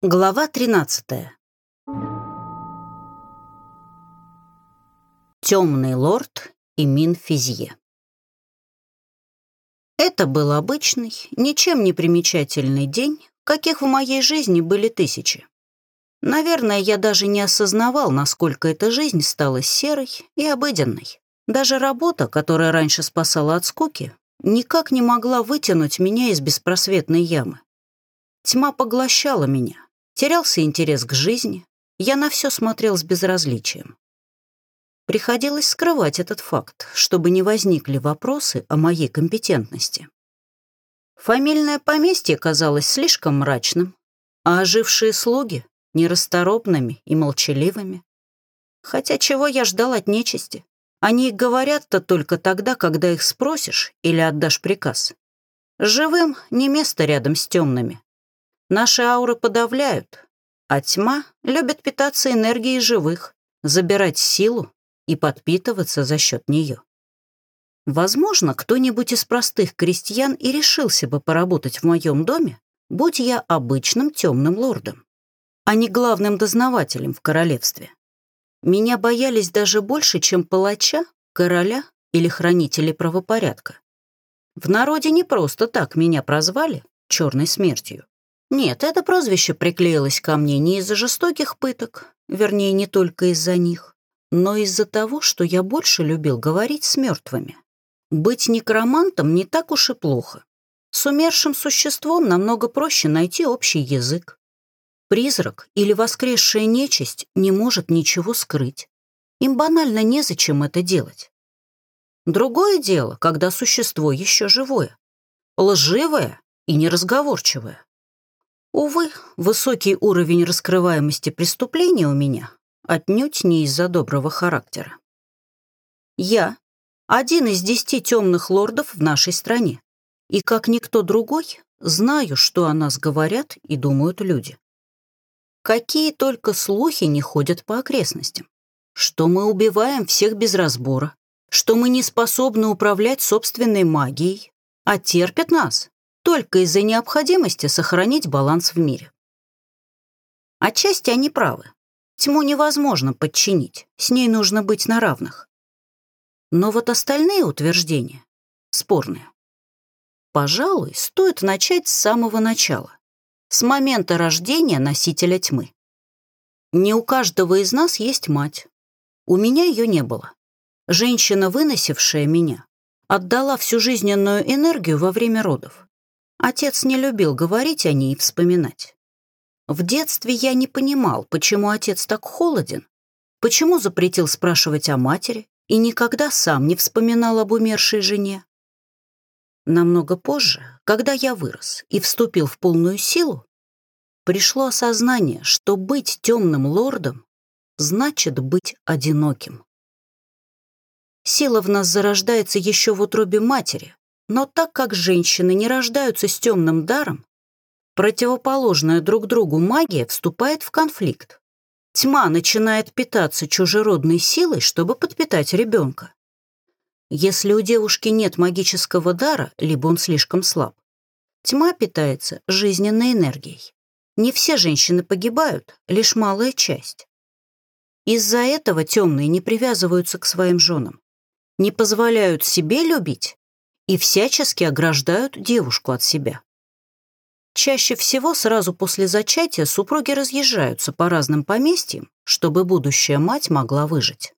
Глава 13. Темный лорд и Мин Физье. Это был обычный, ничем не примечательный день, каких в моей жизни были тысячи. Наверное, я даже не осознавал, насколько эта жизнь стала серой и обыденной. Даже работа, которая раньше спасала от скуки, никак не могла вытянуть меня из беспросветной ямы. Тьма поглощала меня, терялся интерес к жизни, я на все смотрел с безразличием. Приходилось скрывать этот факт, чтобы не возникли вопросы о моей компетентности. Фамильное поместье казалось слишком мрачным, а ожившие слуги — нерасторопными и молчаливыми. Хотя чего я ждал от нечисти? Они говорят-то только тогда, когда их спросишь или отдашь приказ. Живым не место рядом с темными. Наши ауры подавляют, а тьма любит питаться энергией живых, забирать силу и подпитываться за счет нее. Возможно, кто-нибудь из простых крестьян и решился бы поработать в моем доме, будь я обычным темным лордом, а не главным дознавателем в королевстве. Меня боялись даже больше, чем палача, короля или хранителей правопорядка. В народе не просто так меня прозвали черной смертью. Нет, это прозвище приклеилось ко мне не из-за жестоких пыток, вернее, не только из-за них, но из-за того, что я больше любил говорить с мертвыми. Быть некромантом не так уж и плохо. С умершим существом намного проще найти общий язык. Призрак или воскресшая нечисть не может ничего скрыть. Им банально незачем это делать. Другое дело, когда существо еще живое, лживое и неразговорчивое. Увы, высокий уровень раскрываемости преступления у меня отнюдь не из-за доброго характера. Я — один из десяти темных лордов в нашей стране, и, как никто другой, знаю, что о нас говорят и думают люди. Какие только слухи не ходят по окрестностям. Что мы убиваем всех без разбора, что мы не способны управлять собственной магией, а терпят нас только из-за необходимости сохранить баланс в мире. Отчасти они правы. Тьму невозможно подчинить, с ней нужно быть на равных. Но вот остальные утверждения спорные. Пожалуй, стоит начать с самого начала с момента рождения носителя тьмы. Не у каждого из нас есть мать. У меня ее не было. Женщина, выносившая меня, отдала всю жизненную энергию во время родов. Отец не любил говорить о ней и вспоминать. В детстве я не понимал, почему отец так холоден, почему запретил спрашивать о матери и никогда сам не вспоминал об умершей жене. Намного позже, когда я вырос и вступил в полную силу, пришло осознание, что быть темным лордом значит быть одиноким. Сила в нас зарождается еще в утробе матери, но так как женщины не рождаются с темным даром, противоположная друг другу магия вступает в конфликт. Тьма начинает питаться чужеродной силой, чтобы подпитать ребенка. Если у девушки нет магического дара, либо он слишком слаб, тьма питается жизненной энергией. Не все женщины погибают, лишь малая часть. Из-за этого темные не привязываются к своим женам, не позволяют себе любить и всячески ограждают девушку от себя. Чаще всего сразу после зачатия супруги разъезжаются по разным поместьям, чтобы будущая мать могла выжить.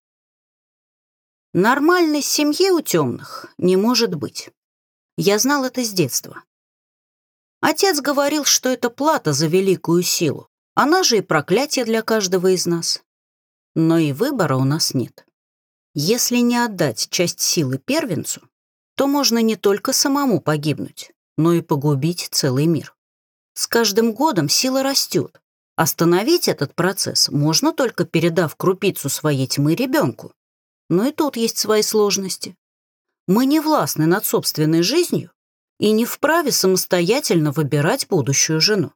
Нормальной семьи у темных не может быть. Я знал это с детства. Отец говорил, что это плата за великую силу. Она же и проклятие для каждого из нас. Но и выбора у нас нет. Если не отдать часть силы первенцу, то можно не только самому погибнуть, но и погубить целый мир. С каждым годом сила растет. Остановить этот процесс можно только передав крупицу своей тьмы ребенку. Но и тут есть свои сложности. Мы не властны над собственной жизнью и не вправе самостоятельно выбирать будущую жену.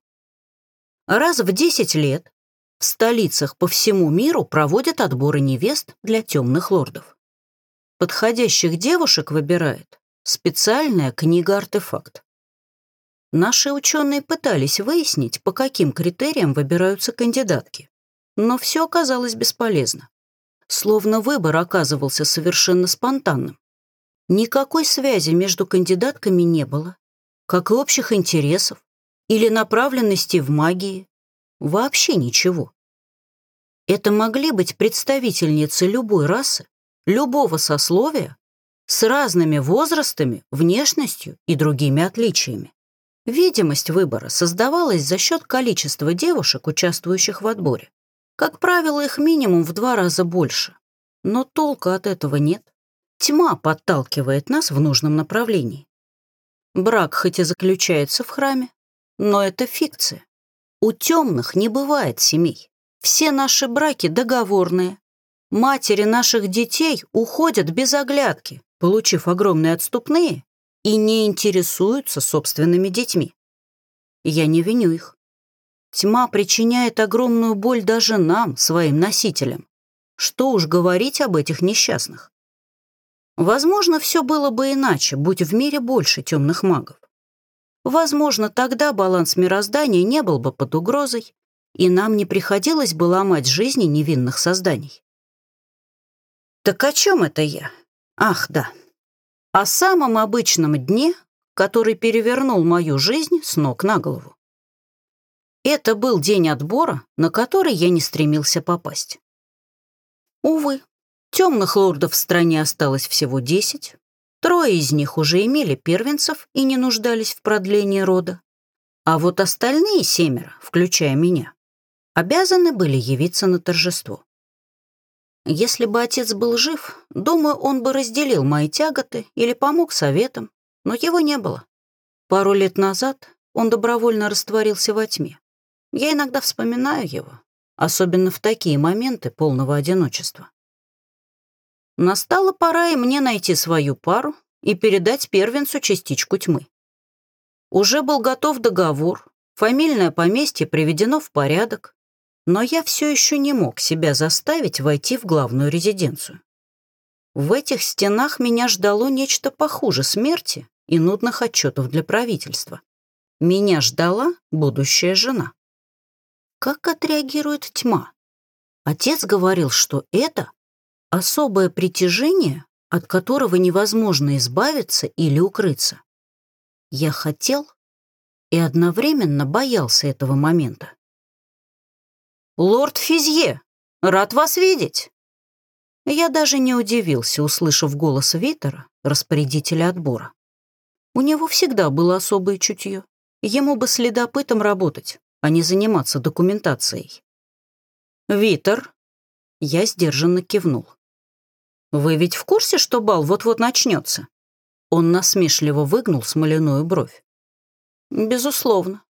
Раз в 10 лет в столицах по всему миру проводят отборы невест для темных лордов. Подходящих девушек выбирает специальная книга-артефакт. Наши ученые пытались выяснить, по каким критериям выбираются кандидатки. Но все оказалось бесполезно. Словно выбор оказывался совершенно спонтанным. Никакой связи между кандидатками не было, как и общих интересов или направленности в магии. Вообще ничего. Это могли быть представительницы любой расы, любого сословия, с разными возрастами, внешностью и другими отличиями. Видимость выбора создавалась за счет количества девушек, участвующих в отборе. Как правило, их минимум в два раза больше. Но толка от этого нет. Тьма подталкивает нас в нужном направлении. Брак хоть и заключается в храме, но это фикция. У темных не бывает семей. Все наши браки договорные. Матери наших детей уходят без оглядки, получив огромные отступные и не интересуются собственными детьми. Я не виню их. Тьма причиняет огромную боль даже нам, своим носителям. Что уж говорить об этих несчастных. Возможно, все было бы иначе, будь в мире больше темных магов. Возможно, тогда баланс мироздания не был бы под угрозой, и нам не приходилось бы ломать жизни невинных созданий. Так о чем это я? Ах, да о самом обычном дне, который перевернул мою жизнь с ног на голову. Это был день отбора, на который я не стремился попасть. Увы, темных лордов в стране осталось всего десять, трое из них уже имели первенцев и не нуждались в продлении рода, а вот остальные семеро, включая меня, обязаны были явиться на торжество. Если бы отец был жив, думаю, он бы разделил мои тяготы или помог советам, но его не было. Пару лет назад он добровольно растворился во тьме. Я иногда вспоминаю его, особенно в такие моменты полного одиночества. Настала пора и мне найти свою пару и передать первенцу частичку тьмы. Уже был готов договор, фамильное поместье приведено в порядок, но я все еще не мог себя заставить войти в главную резиденцию. В этих стенах меня ждало нечто похуже смерти и нудных отчетов для правительства. Меня ждала будущая жена. Как отреагирует тьма? Отец говорил, что это особое притяжение, от которого невозможно избавиться или укрыться. Я хотел и одновременно боялся этого момента. «Лорд Физье, рад вас видеть!» Я даже не удивился, услышав голос Витера, распорядителя отбора. У него всегда было особое чутье. Ему бы следопытом работать, а не заниматься документацией. «Витер!» Я сдержанно кивнул. «Вы ведь в курсе, что бал вот-вот начнется?» Он насмешливо выгнул смоляную бровь. «Безусловно.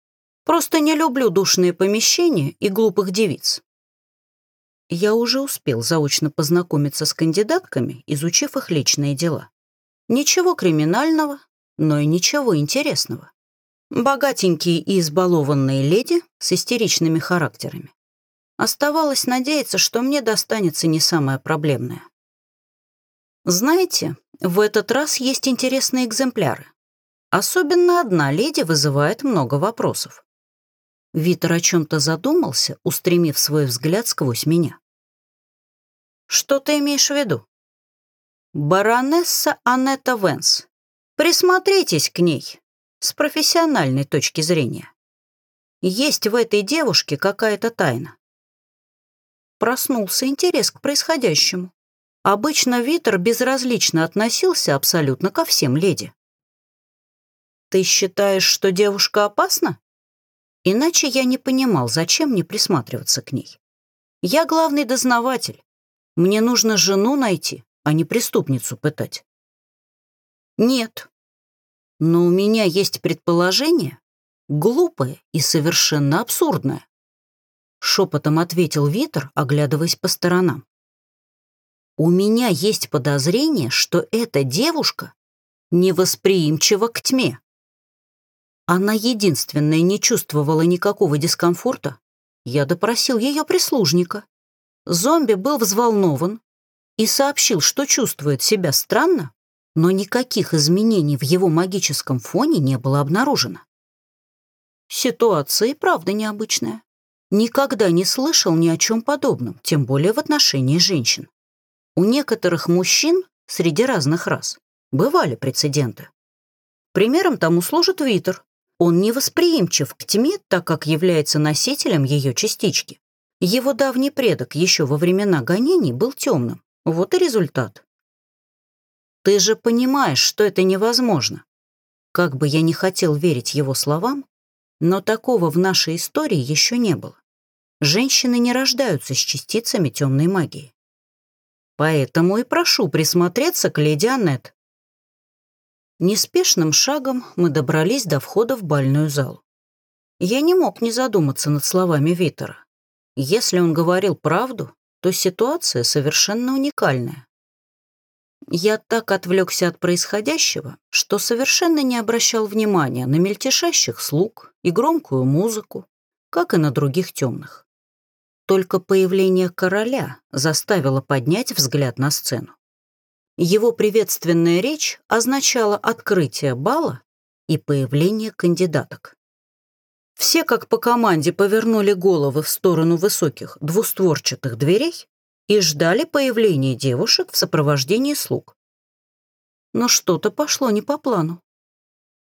Просто не люблю душные помещения и глупых девиц. Я уже успел заочно познакомиться с кандидатками, изучив их личные дела. Ничего криминального, но и ничего интересного. Богатенькие и избалованные леди с истеричными характерами. Оставалось надеяться, что мне достанется не самое проблемное. Знаете, в этот раз есть интересные экземпляры. Особенно одна леди вызывает много вопросов. Витер о чем-то задумался, устремив свой взгляд сквозь меня. «Что ты имеешь в виду?» «Баронесса Анетта Венс. Присмотритесь к ней с профессиональной точки зрения. Есть в этой девушке какая-то тайна». Проснулся интерес к происходящему. Обычно Витер безразлично относился абсолютно ко всем леди. «Ты считаешь, что девушка опасна?» Иначе я не понимал, зачем мне присматриваться к ней. Я главный дознаватель. Мне нужно жену найти, а не преступницу пытать. Нет. Но у меня есть предположение, глупое и совершенно абсурдное. Шепотом ответил Витер, оглядываясь по сторонам. У меня есть подозрение, что эта девушка невосприимчива к тьме. Она единственная не чувствовала никакого дискомфорта. Я допросил ее прислужника. Зомби был взволнован и сообщил, что чувствует себя странно, но никаких изменений в его магическом фоне не было обнаружено. Ситуация и правда необычная. Никогда не слышал ни о чем подобном, тем более в отношении женщин. У некоторых мужчин среди разных рас бывали прецеденты. Примером тому служит Витер. Он невосприимчив к тьме, так как является носителем ее частички. Его давний предок еще во времена гонений был темным. Вот и результат. Ты же понимаешь, что это невозможно. Как бы я не хотел верить его словам, но такого в нашей истории еще не было. Женщины не рождаются с частицами темной магии. Поэтому и прошу присмотреться к леди Аннет. Неспешным шагом мы добрались до входа в бальную залу. Я не мог не задуматься над словами Витера. Если он говорил правду, то ситуация совершенно уникальная. Я так отвлекся от происходящего, что совершенно не обращал внимания на мельтешащих слуг и громкую музыку, как и на других темных. Только появление короля заставило поднять взгляд на сцену. Его приветственная речь означала открытие бала и появление кандидаток. Все как по команде повернули головы в сторону высоких двустворчатых дверей и ждали появления девушек в сопровождении слуг. Но что-то пошло не по плану.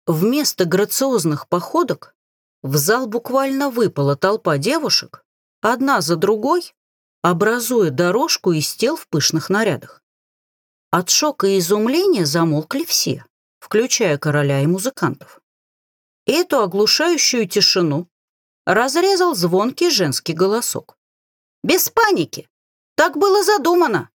Вместо грациозных походок в зал буквально выпала толпа девушек, одна за другой, образуя дорожку из тел в пышных нарядах. От шока и изумления замолкли все, включая короля и музыкантов. Эту оглушающую тишину разрезал звонкий женский голосок. «Без паники! Так было задумано.